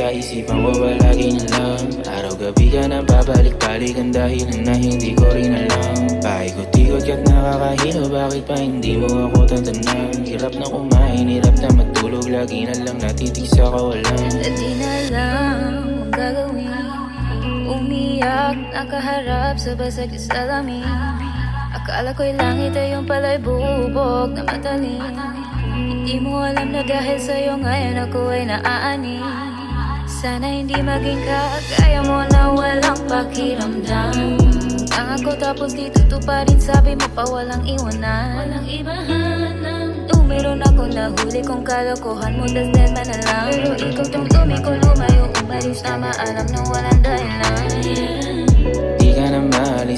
sa isipan ko palagi na lang Araw-gabi ka na babalik-balik ang dahilan na hindi ko rin alam. Paikot-ikot ka't nakakahilo bakit pa hindi mo ako tatanang Hirap na kumain, hirap na matulog, lagi na lang natitig sa kawalan nakaharap sa basag sa salamin Akala ko'y langit ay yung pala'y bubog na matalim. Hindi mo alam na dahil sa'yo ngayon ako ay naaani. Sana hindi maging kagaya mo na walang pakiramdam. Ang ako tapos di tutuparin sabi mo pa walang iwanan. Walang ibahan Numero na ko nahuli kung kalokohan mo dead man na lang Pero ikaw tong lumiko lumayo Umalis. Na maalam na walang dahilan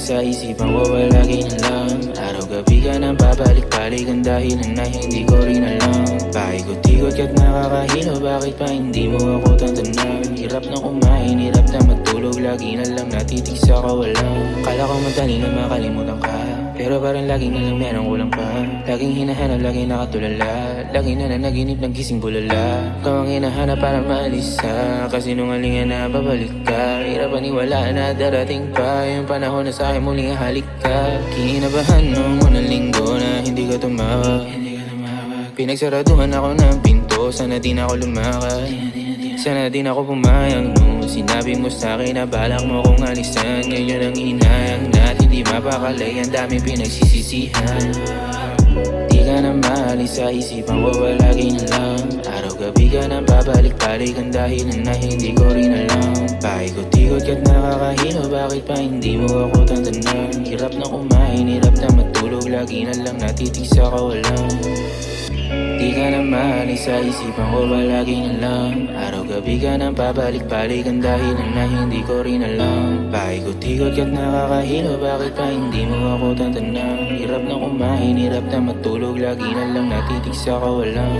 sa isipan ko palagi na lang. Araw-gabi ka na babalik-balik Ang dahilan na hindi ko rin alam. Paikot-ikot ka't nakakahilo Bakit pa hindi mo ako tatanan Hirap na kumain, hirap na matulog Lagi na lang natitig sa kawalan Kala ko madali na makalimutan ka Pero parang lagi na lang merong kulang pa. Laging hinahanap, lagi nakatulala. Lagi na nanaginip ng gising bulala. Ikaw ang hinahanap para maalis sa Kasi nung alingan na babalik ka Hirap paniwala na darating pa. Yung panahon na sa akin muling halik ka. Kinabahan nung unang linggo na hindi ka tumawag Hindi ka Pinagsaraduhan ako ng pinto Sana di na ako lumakad Sana di na ako pumayag nung Sinabi mo sa akin na balak mo kong alisan. Ngayon ang inayang na hindi mapakalay Ang dami pinagsisisihan. Di ka na maalis sa isipan ko palagi na lang. Araw-gabi ka na babalik-balik Ang dahilan na hindi ko rin alam. Paikot-ikot ka't nakakahilo Bakit pa hindi mo ako tatanan Hirap na kumain, hirap na matulog Lagi na lang natitig sa kawalan Di ka na maalis sa isipan ko palagi na lang Araw-gabi ka na babalik-balik Ang dahilan na hindi ko rin alam. Paikot-ikot ka't nakakahilo Bakit pa hindi mo ako tatanan Hirap na kumain, hirap na matulog Lagi na lang natitig sa kawalan